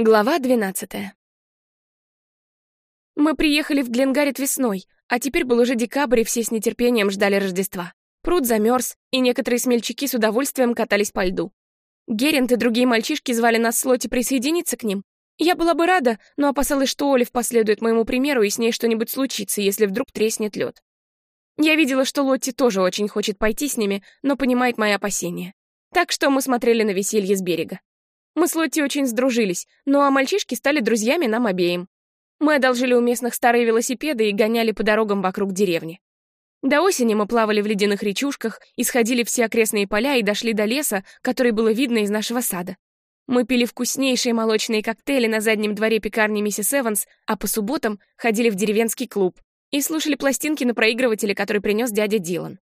Глава 12. Мы приехали в Гленгарит весной, а теперь был уже декабрь, и все с нетерпением ждали Рождества. Пруд замерз, и некоторые смельчаки с удовольствием катались по льду. Герент и другие мальчишки звали нас с Лоти присоединиться к ним. Я была бы рада, но опасалась, что Олив последует моему примеру, и с ней что-нибудь случится, если вдруг треснет лед. Я видела, что Лотти тоже очень хочет пойти с ними, но понимает мои опасения. Так что мы смотрели на веселье с берега. Мы с Лотти очень сдружились, ну а мальчишки стали друзьями нам обеим. Мы одолжили у местных старые велосипеды и гоняли по дорогам вокруг деревни. До осени мы плавали в ледяных речушках, исходили все окрестные поля и дошли до леса, который было видно из нашего сада. Мы пили вкуснейшие молочные коктейли на заднем дворе пекарни миссис Эванс, а по субботам ходили в деревенский клуб и слушали пластинки на проигрывателе, который принес дядя Дилан.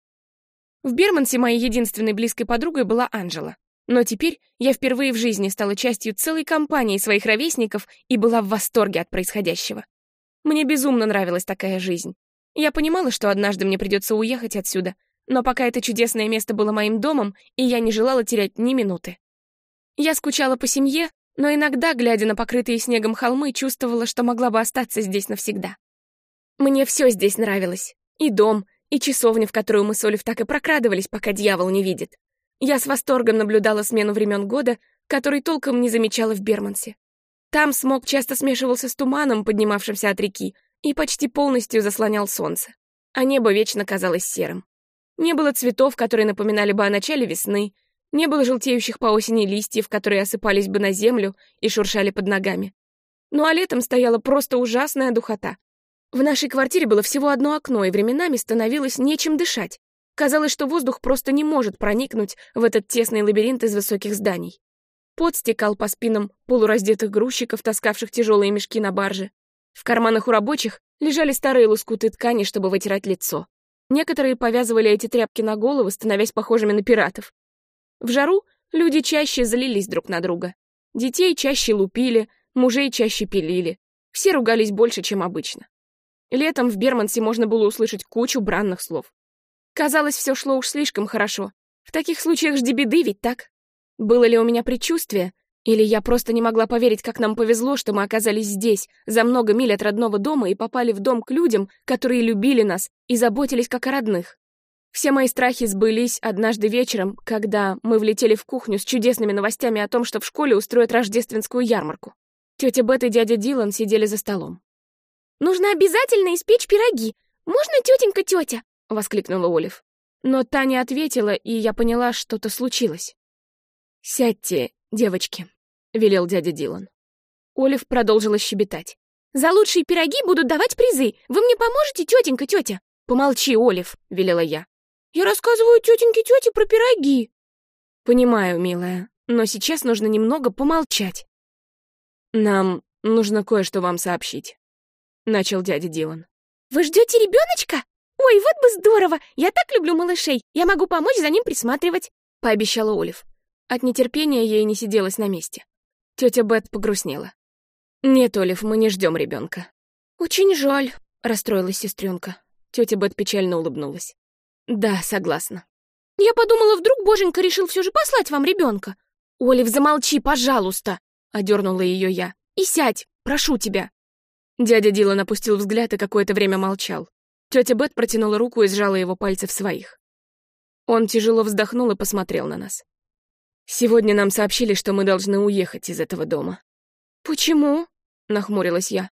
В Бермансе моей единственной близкой подругой была Анжела. Но теперь я впервые в жизни стала частью целой компании своих ровесников и была в восторге от происходящего. Мне безумно нравилась такая жизнь. Я понимала, что однажды мне придется уехать отсюда, но пока это чудесное место было моим домом, и я не желала терять ни минуты. Я скучала по семье, но иногда, глядя на покрытые снегом холмы, чувствовала, что могла бы остаться здесь навсегда. Мне все здесь нравилось. И дом, и часовня, в которую мы с Олив так и прокрадывались, пока дьявол не видит. Я с восторгом наблюдала смену времен года, который толком не замечала в Бермансе. Там смог часто смешивался с туманом, поднимавшимся от реки, и почти полностью заслонял солнце, а небо вечно казалось серым. Не было цветов, которые напоминали бы о начале весны, не было желтеющих по осени листьев, которые осыпались бы на землю и шуршали под ногами. Ну а летом стояла просто ужасная духота. В нашей квартире было всего одно окно, и временами становилось нечем дышать. Казалось, что воздух просто не может проникнуть в этот тесный лабиринт из высоких зданий. Пот стекал по спинам полураздетых грузчиков, таскавших тяжелые мешки на барже. В карманах у рабочих лежали старые лоскуты ткани, чтобы вытирать лицо. Некоторые повязывали эти тряпки на голову, становясь похожими на пиратов. В жару люди чаще злились друг на друга. Детей чаще лупили, мужей чаще пилили. Все ругались больше, чем обычно. Летом в Бермансе можно было услышать кучу бранных слов. Казалось, все шло уж слишком хорошо. В таких случаях жди беды, ведь так? Было ли у меня предчувствие? Или я просто не могла поверить, как нам повезло, что мы оказались здесь, за много миль от родного дома и попали в дом к людям, которые любили нас и заботились как о родных? Все мои страхи сбылись однажды вечером, когда мы влетели в кухню с чудесными новостями о том, что в школе устроят рождественскую ярмарку. Тетя Бет и дядя Дилан сидели за столом. «Нужно обязательно испечь пироги. Можно, тетенька, тетя?» — воскликнула Олив. Но та не ответила, и я поняла, что-то случилось. «Сядьте, девочки», — велел дядя Дилан. Олив продолжила щебетать. «За лучшие пироги будут давать призы. Вы мне поможете, тетенька, тетя?» «Помолчи, Олив», — велела я. «Я рассказываю тетеньке тете про пироги». «Понимаю, милая, но сейчас нужно немного помолчать». «Нам нужно кое-что вам сообщить», — начал дядя Дилан. «Вы ждете ребеночка?» «Ой, вот бы здорово! Я так люблю малышей! Я могу помочь за ним присматривать!» — пообещала Олив. От нетерпения ей не сиделось на месте. Тетя Бет погрустнела. «Нет, Олив, мы не ждем ребенка. «Очень жаль», — расстроилась сестренка. Тетя Бет печально улыбнулась. «Да, согласна». «Я подумала, вдруг Боженька решил все же послать вам ребенка. «Олив, замолчи, пожалуйста!» — одернула ее я. «И сядь, прошу тебя!» Дядя Дилан опустил взгляд и какое-то время молчал. Тетя Бет протянула руку и сжала его пальцы в своих. Он тяжело вздохнул и посмотрел на нас. «Сегодня нам сообщили, что мы должны уехать из этого дома». «Почему?» — нахмурилась я.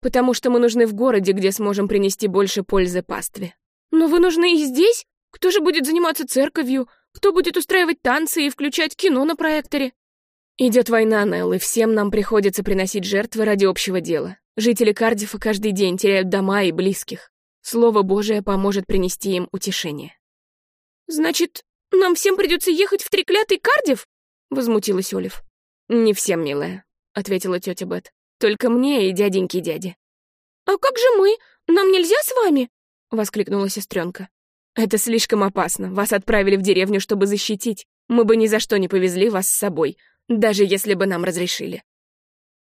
«Потому что мы нужны в городе, где сможем принести больше пользы пастве». «Но вы нужны и здесь? Кто же будет заниматься церковью? Кто будет устраивать танцы и включать кино на проекторе?» Идет война, Нелл, и всем нам приходится приносить жертвы ради общего дела. Жители Кардифа каждый день теряют дома и близких. Слово Божие поможет принести им утешение. «Значит, нам всем придется ехать в треклятый Кардив?» — возмутилась Олив. «Не всем, милая», — ответила тетя Бет. «Только мне и дяденьке дяде». «А как же мы? Нам нельзя с вами?» — воскликнула сестренка. «Это слишком опасно. Вас отправили в деревню, чтобы защитить. Мы бы ни за что не повезли вас с собой, даже если бы нам разрешили».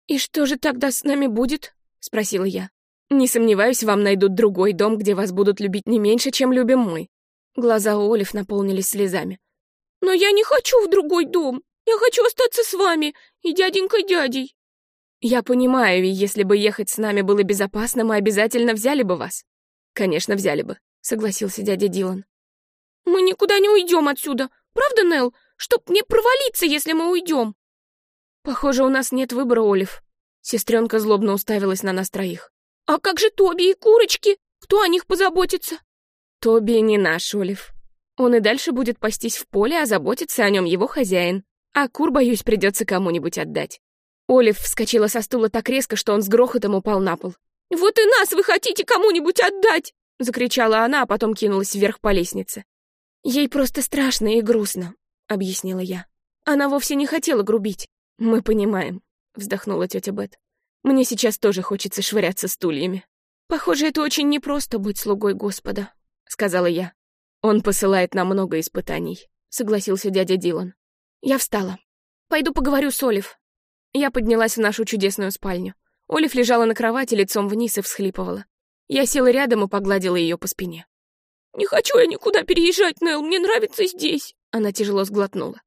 «И что же тогда с нами будет?» — спросила я. Не сомневаюсь, вам найдут другой дом, где вас будут любить не меньше, чем любим мы». Глаза у Олив наполнились слезами. «Но я не хочу в другой дом. Я хочу остаться с вами и дяденькой-дядей». Я понимаю, если бы ехать с нами было безопасно, мы обязательно взяли бы вас. Конечно, взяли бы, согласился дядя Дилан. Мы никуда не уйдем отсюда, правда, Нелл? Чтоб не провалиться, если мы уйдем. Похоже, у нас нет выбора, Олив. Сестренка злобно уставилась на нас троих. А как же Тоби и курочки? Кто о них позаботится? Тоби не наш, Олив. Он и дальше будет пастись в поле, а заботиться о нем его хозяин. А кур, боюсь, придется кому-нибудь отдать. Олив вскочила со стула так резко, что он с грохотом упал на пол. «Вот и нас вы хотите кому-нибудь отдать!» — закричала она, а потом кинулась вверх по лестнице. «Ей просто страшно и грустно», — объяснила я. «Она вовсе не хотела грубить». «Мы понимаем», — вздохнула тетя Бет. «Мне сейчас тоже хочется швыряться стульями». «Похоже, это очень непросто быть слугой Господа», — сказала я. «Он посылает нам много испытаний», — согласился дядя Дилан. Я встала. «Пойду поговорю с Олив». Я поднялась в нашу чудесную спальню. Олив лежала на кровати лицом вниз и всхлипывала. Я села рядом и погладила ее по спине. «Не хочу я никуда переезжать, Нелл, мне нравится здесь!» Она тяжело сглотнула.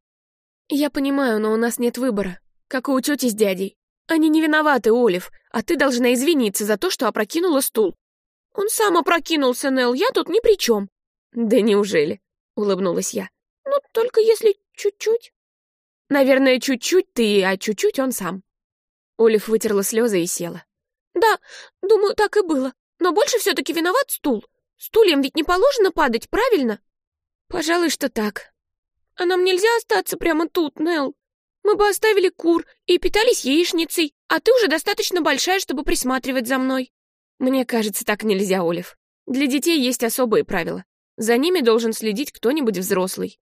«Я понимаю, но у нас нет выбора, как и у тети с дядей. Они не виноваты, Олив, а ты должна извиниться за то, что опрокинула стул. Он сам опрокинулся, Нелл, я тут ни при чем. Да неужели? Улыбнулась я. Ну, только если чуть-чуть. Наверное, чуть-чуть ты, а чуть-чуть он сам. Олив вытерла слезы и села. Да, думаю, так и было. Но больше все-таки виноват стул. Стульям ведь не положено падать, правильно? Пожалуй, что так. А нам нельзя остаться прямо тут, Нелл. Мы бы оставили кур и питались яичницей, а ты уже достаточно большая, чтобы присматривать за мной. Мне кажется, так нельзя, Олив. Для детей есть особые правила. За ними должен следить кто-нибудь взрослый.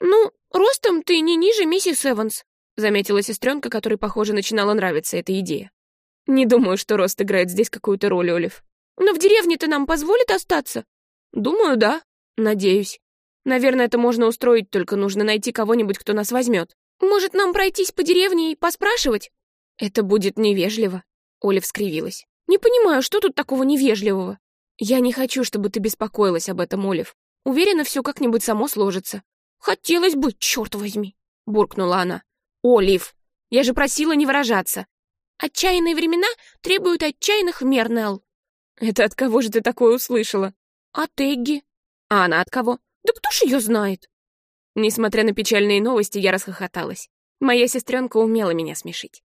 Ну, ростом ты не ниже миссис Эванс, заметила сестренка, которой, похоже, начинала нравиться эта идея. Не думаю, что рост играет здесь какую-то роль, Олив. Но в деревне-то нам позволят остаться? Думаю, да. Надеюсь. Наверное, это можно устроить, только нужно найти кого-нибудь, кто нас возьмет. Может, нам пройтись по деревне и поспрашивать? Это будет невежливо. Олив скривилась. Не понимаю, что тут такого невежливого? Я не хочу, чтобы ты беспокоилась об этом, Олив. Уверена, все как-нибудь само сложится. Хотелось бы, черт возьми, буркнула она. Олив, я же просила не выражаться. Отчаянные времена требуют отчаянных мер, Нелл. Это от кого же ты такое услышала? От Эгги. А она от кого? Да кто ж ее знает? Несмотря на печальные новости, я расхохоталась. Моя сестренка умела меня смешить.